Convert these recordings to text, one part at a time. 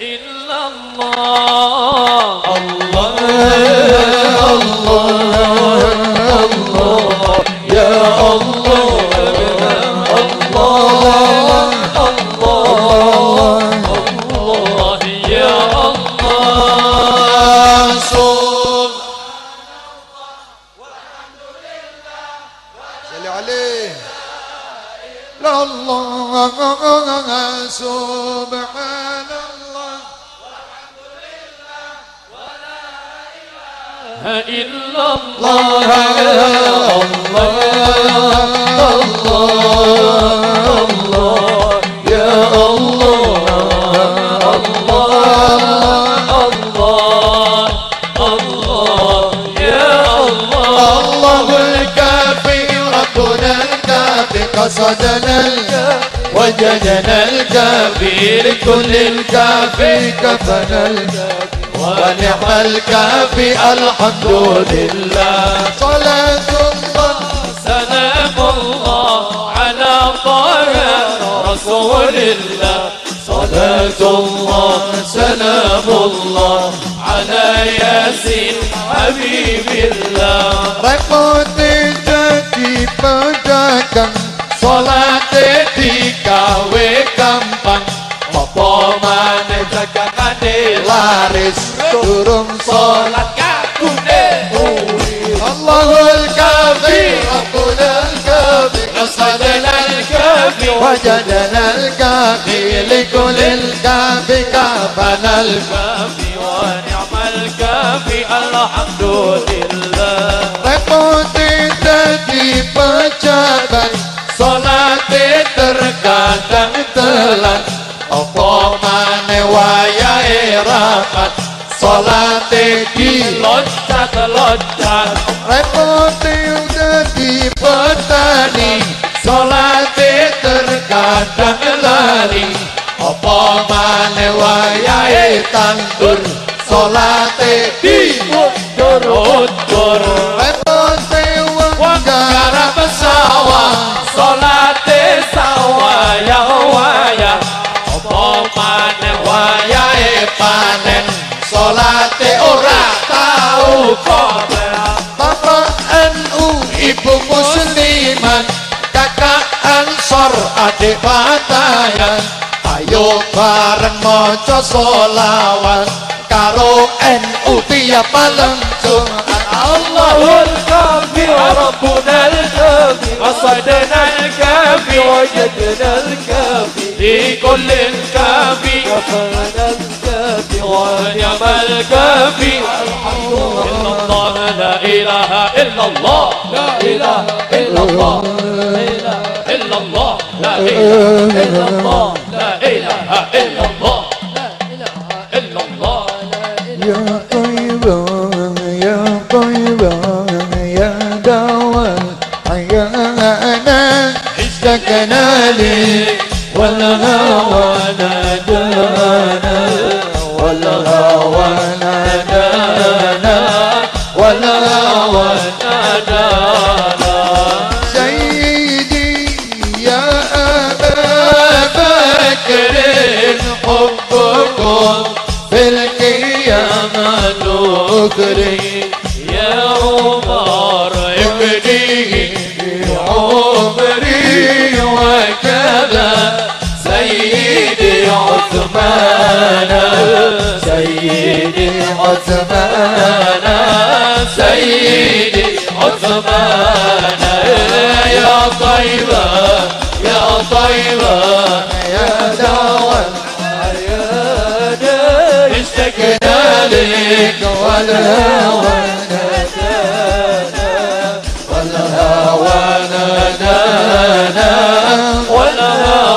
إلا الله. وجدنا الكافي لكل الكافي كفنا الكافي ونعم الكافي الحمد لله. صلاة الله سلام الله على طه رسول الله. صلاة الله سلام الله على ياسين حبيب الله. Repot jadi pedagang Sholat baris turun salat kabune Allahul kafi rabbul kafi asadana kafi wajadana kafi. Likulil kafi kafana al kafi. Wa ni'mal kafi alhamdulillah. Repoti tadi pacaran salat terkadang telat. Apa mane wayah bakat salate di loncat loncat. Repot jadi petani salate terkadang lari. Apa mane wayahe tandur salate di mundur-mundur salate ora tau kober Bapak NU Ibu Musliman Kakak Ansor Adik Batayan Ayo bareng moco solawat Karo NU tiap malam Jumat الله الكافي ربنا الكافي قصدنا الكافي وجدنا الكافي لكل الكافي كفانا الكافي ونعم الكافي إلا الله لا إله إلا الله. لا إله إلا الله. لا إله إلا الله. لا إله إلا الله. لا إله إلا الله. لا إله إلا الله. يا طيبة يا طيبة يا دواء حيانا اشتكنا لك والهوى نادانا. والهوى نادانا والهوى نادانا سيدي يا أبا بكر حبكم في القيامة نكري يا عمر ابني عمري وكذا سيدي عثمان سيدي عثمان سيدي عثمان يا طيبة يا طيبة يا دواء اشتكنا لك والهوى. نادانا والهوى نادانا والهوى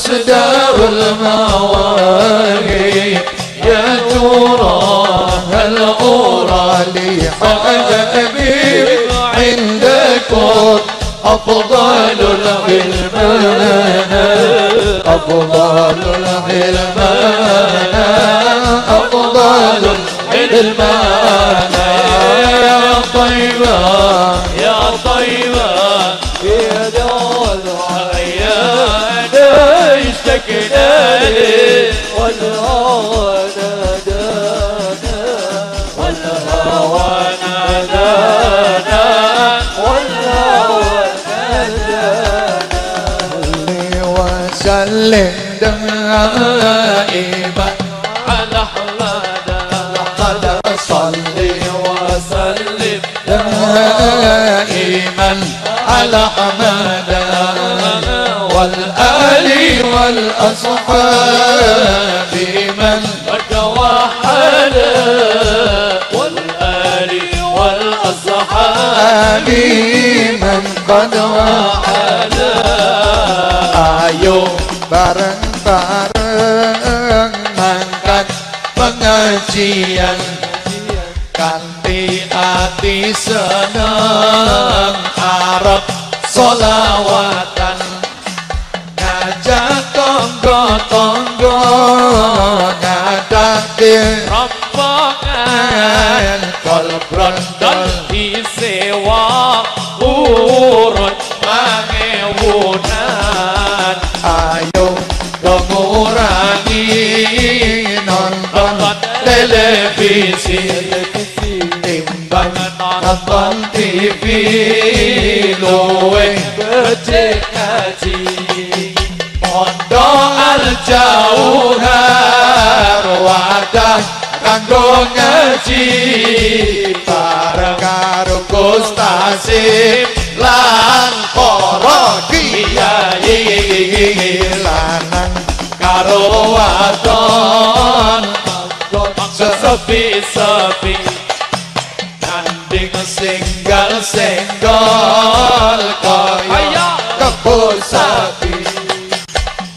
مصدر المواهب يا ترى هل أرى لي حبيب عندكم أفضل الغلمان أفضل الغلمان أفضل طيبة يا طيبة يا دول اشتكنا لك والهوى نادانا والهوى نادانا والهوى نادانا وسلم دائما على أحمد قد صلي وسلم دائما على حمد. الأهالي والأصحاب من بكوا حالا والأهالي والأصحاب من قد حالا أيو بارن بارن مانكت بنجيان Hati senang Arab Solawatan ngadate rompokan kol brondol. di sewa urut pangewunan ayo dongurangi nonton televisi. timbang nonton TV luwe becek kajian kanggo ngaji bareng karo Gus Tasim lan para kiai. Lanang karo wadon. Sepi-sepi nanding singgal senggol kaya kebun sapi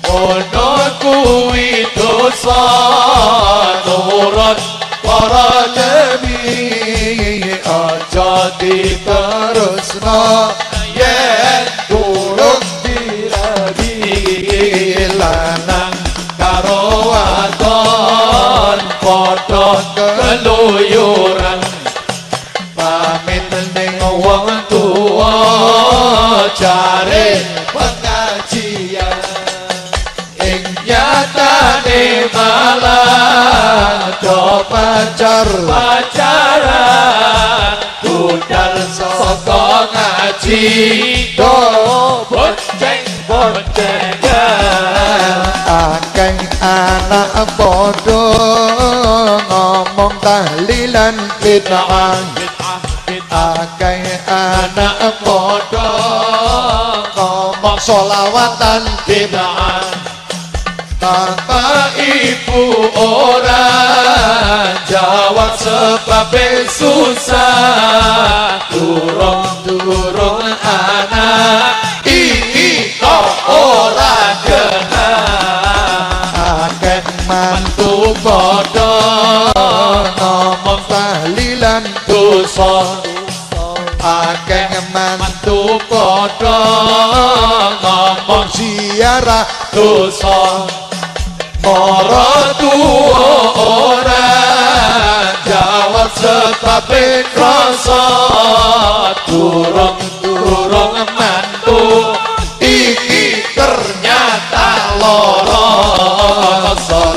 ono kuwi dosa nurut para nabi aja diterusno do pacar. Pacaran. Budal saka ngaji. Do bonceng boncengan akeh anak padha ngomong tahlilan bid'ah akeh anak padha ngomong solawatan bid'ah Bapak ibu orang jawab sebab susah. Durung durung anak. Iki kok ora kena Akeh mantu padha. Ngomong tahlilan dosa. Akeh mantu padha. Ngomong ziarah dosa Ora tuwa ora jawab setape krasa. Turung turung mantu iki ternyata lara. Wa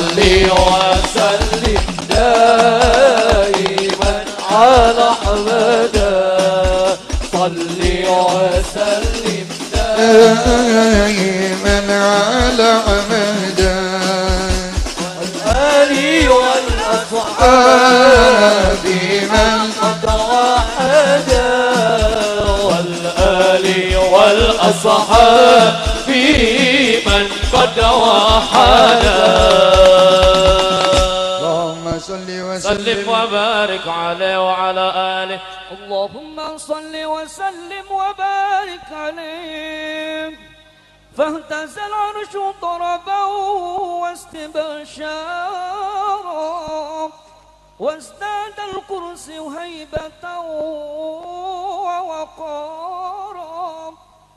wasali daiman ala hamada wa wasali daiman. والأصحاب من قد وحدا والآل والأصحاب في من قد وحدا اللهم صل سلم وسلم وبارك عليه وعلى آله. اللهم صل وسلم وبارك عليه. فاهتز العرش ضربا واستبشارا وازداد الكرسي هيبة ووقارا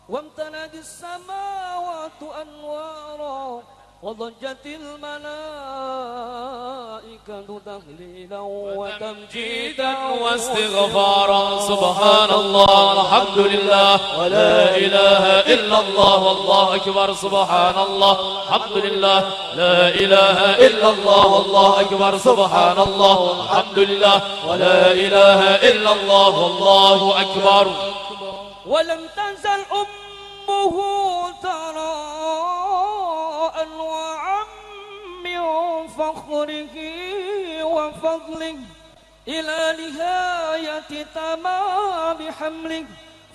وامتلأت السماوات أنوارا وضجت الملائكة تهليلا وتمجيدا واستغفارا. سبحان الله الحمد لله ولا إله إلا الله والله أكبر. سبحان الله الحمد لله لا إله إلا الله والله أكبر. سبحان الله الحمد لله ولا إله إلا الله والله أكبر. ولم تزل أمه ترى أنواعا فخره وفضله إلى نهاية تمام حمله.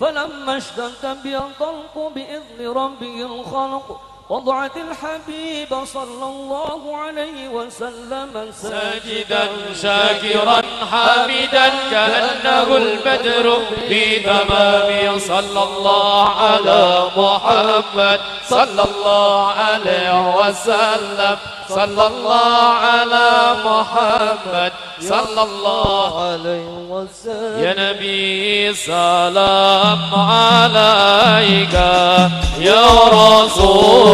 فلما اشتد الطلق بإذن ربه الخلق وضعت الحبيب صلى الله عليه وسلم ساجدا شاكرا حامدا كأنه البدر في تمام صلى الله على محمد صلى الله عليه وسلم صلى الله على محمد صلى الله عليه وسلم. يا نبي سلام عليك يا رسول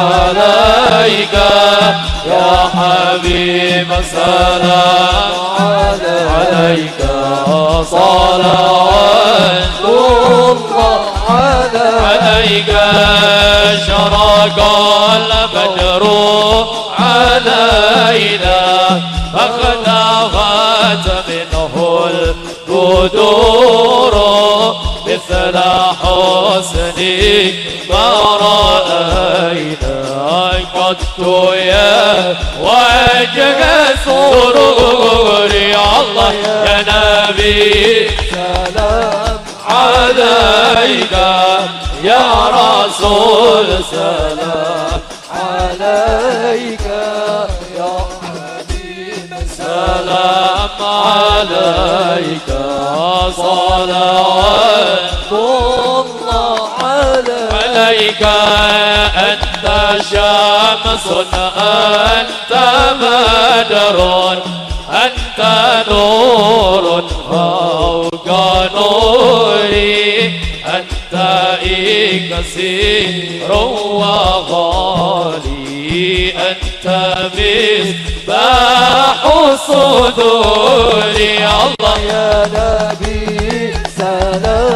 عليك يا حبيب سلام عليك صلوات الله عليك. شرق البدر. علينا فاختفت منه البدور مثل حسنك ما رأينا قد يا وجه سرور يا الله يا نبي سلام عليك يا رسول سلام عليك يا حبيب سلام عليك صلوات عليك أنت شمس أنت بدر أنت نور فوق نوري أنت كثير وغالي أنت مصباح صدوري. الله. يا نبي سلام.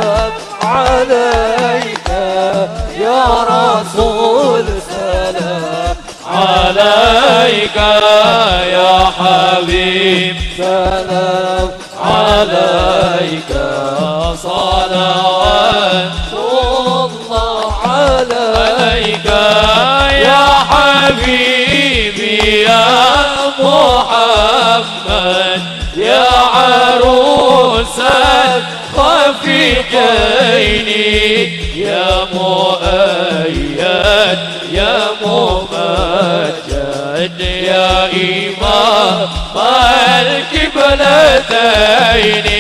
يا حبيب سلام عليك صلوات الخفيقين يا مؤيد يا ممجد يا إمام القبلتين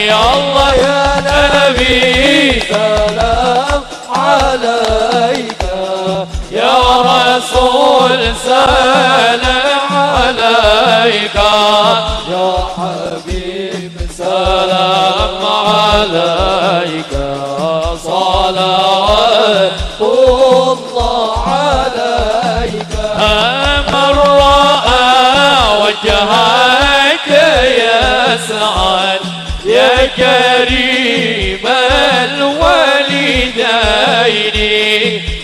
يا الله يا نبي سلام عليك. يا رسول سلام عليك. يا حبيب سلام عليك. كريم الوالدين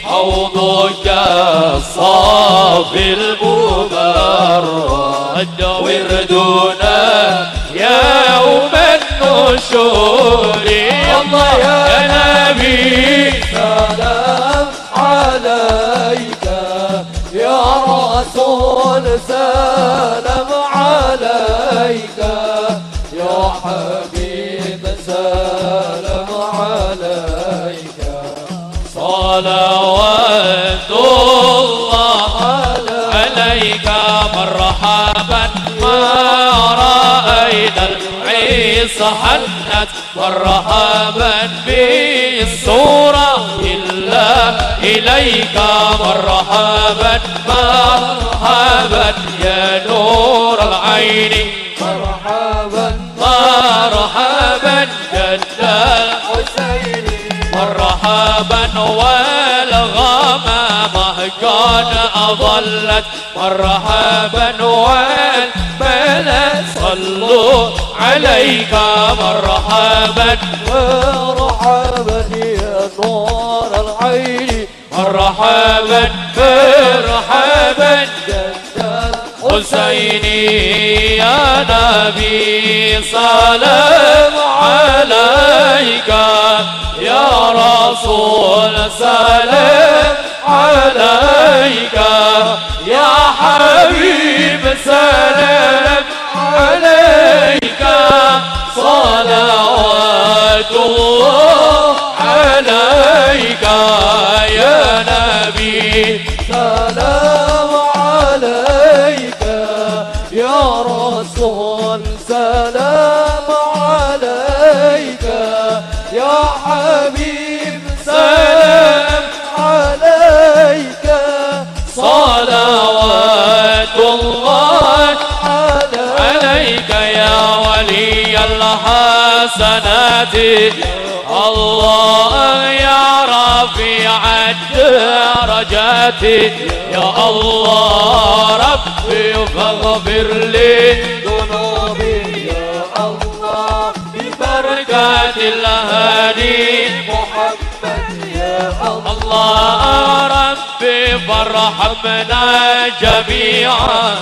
حوضك الصافي المبرد وردنا يوم النشور. الله يا نبي سلام عليك. يا رسول سلام عليك. يا حبيب صلوات الله عليك مرحبا. ما رأينا العيد صحنت مرحبا بالصورة إلا إليك مرحبا. مرحبا يا نور العين. كان أظلت مرحبا والبلد صلوا عليك مرحبا. مرحبا يا نور العين. مرحبا مرحبا. حسيني يا نبي سلام عليك يا رسول سلام عليك يا حبيب سلام. عليك صلوات الله عليك. الحسنات الله يا رفيع الدرجات يا الله ربي فاغفر لي ذنوبي. يا الله بركات الهادي. محمد يا الله. ربي فارحمنا جميعا.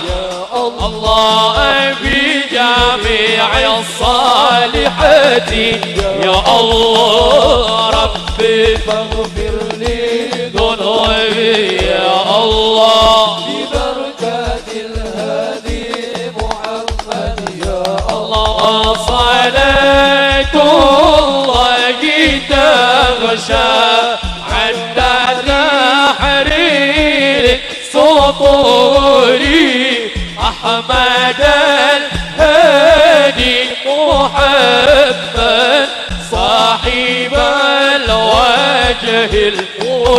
الله الله بجميع الصالحات. يا الله ربي فاغفر لي ذنوبي. يا الله ببركات الهادي محمد. يا الله صلاة الله تغشى سطوري أحمد الهادي محمد صاحب الوجه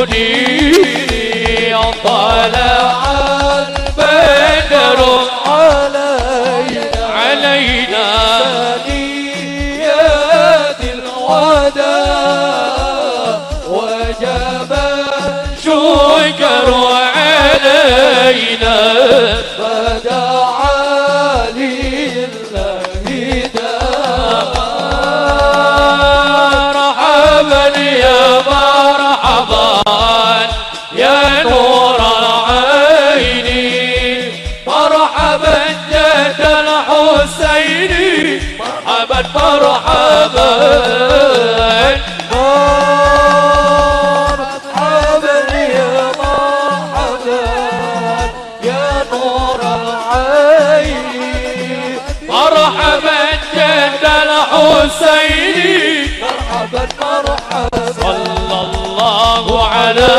المنير طلع مرحبا صلى الله على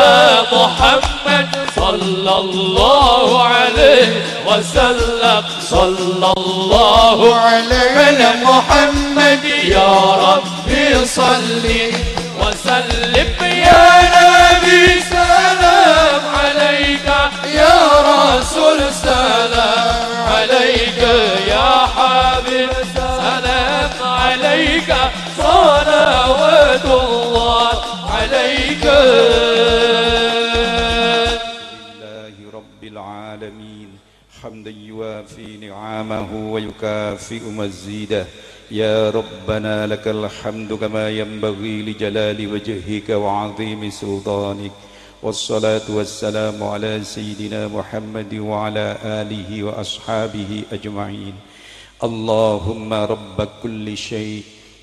محمد. صلى الله عليه وسلم. صلى الله على محمد. يا ربي صل وسلم. يا نبي سلام عليك. يا رسول سلام عليك. يا حبيب سلام عليك. الله عليك. لله رب العالمين. حمدا يوافي نعمه ويكافئ مزيده. يا ربنا لك الحمد كما ينبغي لجلال وجهك وعظيم سلطانك. والصلاة والسلام على سيدنا محمد وعلى آله وأصحابه أجمعين. اللهم رب كل شيء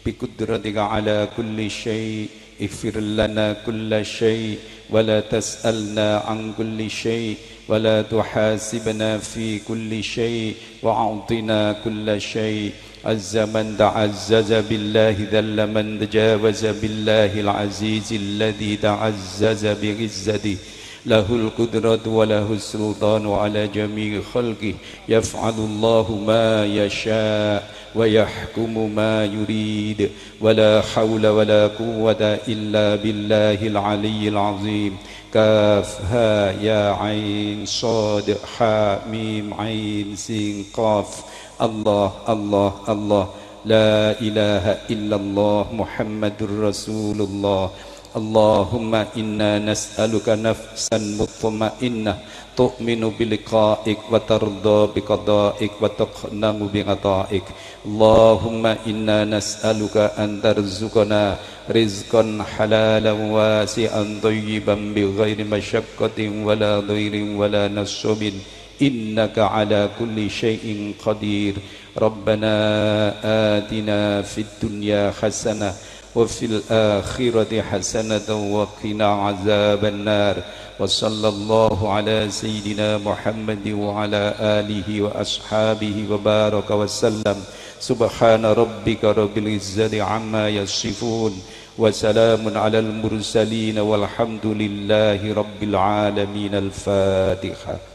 بقدرتك على كل شيء. اغفر لنا كل شيء ولا تسألنا عن كل شيء ولا تحاسبنا في كل شيء وأعطنا كل شيء. عز من تعزز بالله ذل من تجاوز بالله العزيز الذي تعزز بعزته. له القدرة وله السلطان على جميع خلقه. يفعل الله ما يشاء. ويحكم ما يريد. ولا حول ولا قوة إلا بالله العلي العظيم. كاف ها يا عين صاد حا ميم عين سين قاف. الله الله الله. لا إله إلا الله محمد رسول الله. اللهم إنا نسألك نفسا مطمئنة تؤمن بلقائك وترضى بقضائك وتقنم بغطائك. اللهم إنا نسألك أن ترزقنا رزقا حلالا واسعا طيبا بغير مشقة ولا ضير ولا نصب. إنك على كل شيء قدير. ربنا آتنا في الدنيا حسنة وفي الآخرة حسنة وقنا عذاب النار. وصلى الله على سيدنا محمد وعلى آله وأصحابه وبارك وسلم. سبحان ربك رب العزة عما يصفون. وسلام على المرسلين والحمد لله رب العالمين. الفاتحة.